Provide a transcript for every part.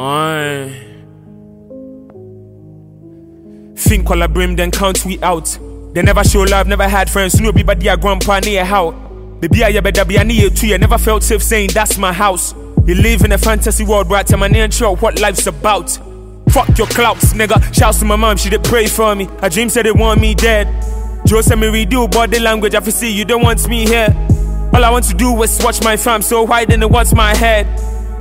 Aye. Think while I brim, then count we out. They never show love, never had friends. No be a grandpa near how. Baby, I better be near two. You never felt safe saying that's my house. You live in a fantasy world, right? I'm an sure what life's about. Fuck your clouts, nigga. Shouts to my mom, she did pray for me. Her dream said they want me dead. Joe said me redo body language. I see you don't want me here. All I want to do is watch my fam, so why didn't watch my head?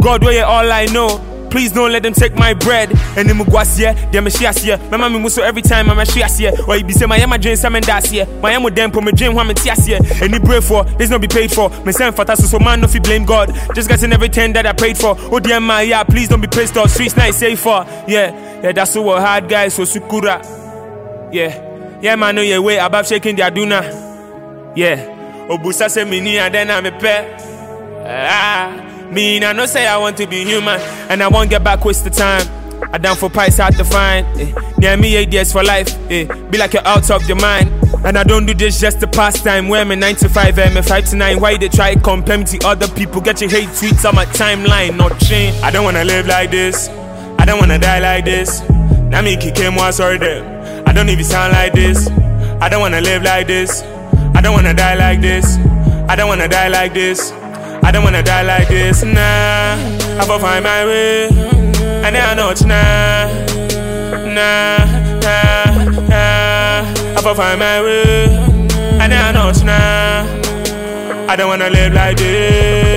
God, where you all I know. Please don't let them take my bread. And then Mugwasia, they me shias here. My mommy muso every time I'm a shias here. Or you be say my yama dream some and that's here. My yama dem po me dream one tias here. And you pray for, this not be paid for. Me send for so man no fi blame God. Just getting everything that I prayed for. Oh dear my yeah, please don't be pissed off. Streets nice safer. Yeah, yeah, that's what hard guys so sukura. Yeah, yeah man, know your way about shaking the aduna. Yeah. Obusa say me ni and then I'm a pet. Ah. Me, I know say I want to be human, and I won't get back waste the time. I down for price hard to find. Eh. Near me, eight for life. Eh. Be like you're out of your mind. And I don't do this just to pass time. Where me 9 to 5, I'm 5 to 9. Why they try compare me to other people? Get your hate tweets on my timeline, not change. I don't wanna live like this. I don't wanna die like this. Now me kick him once. I don't even sound like this. I don't wanna live like this. I don't wanna die like this. I don't wanna die like this. I don't wanna die like this, nah. I will find my way, and then I know it's nah, nah, nah. I will find my way, and know it's nah. I don't wanna live like this.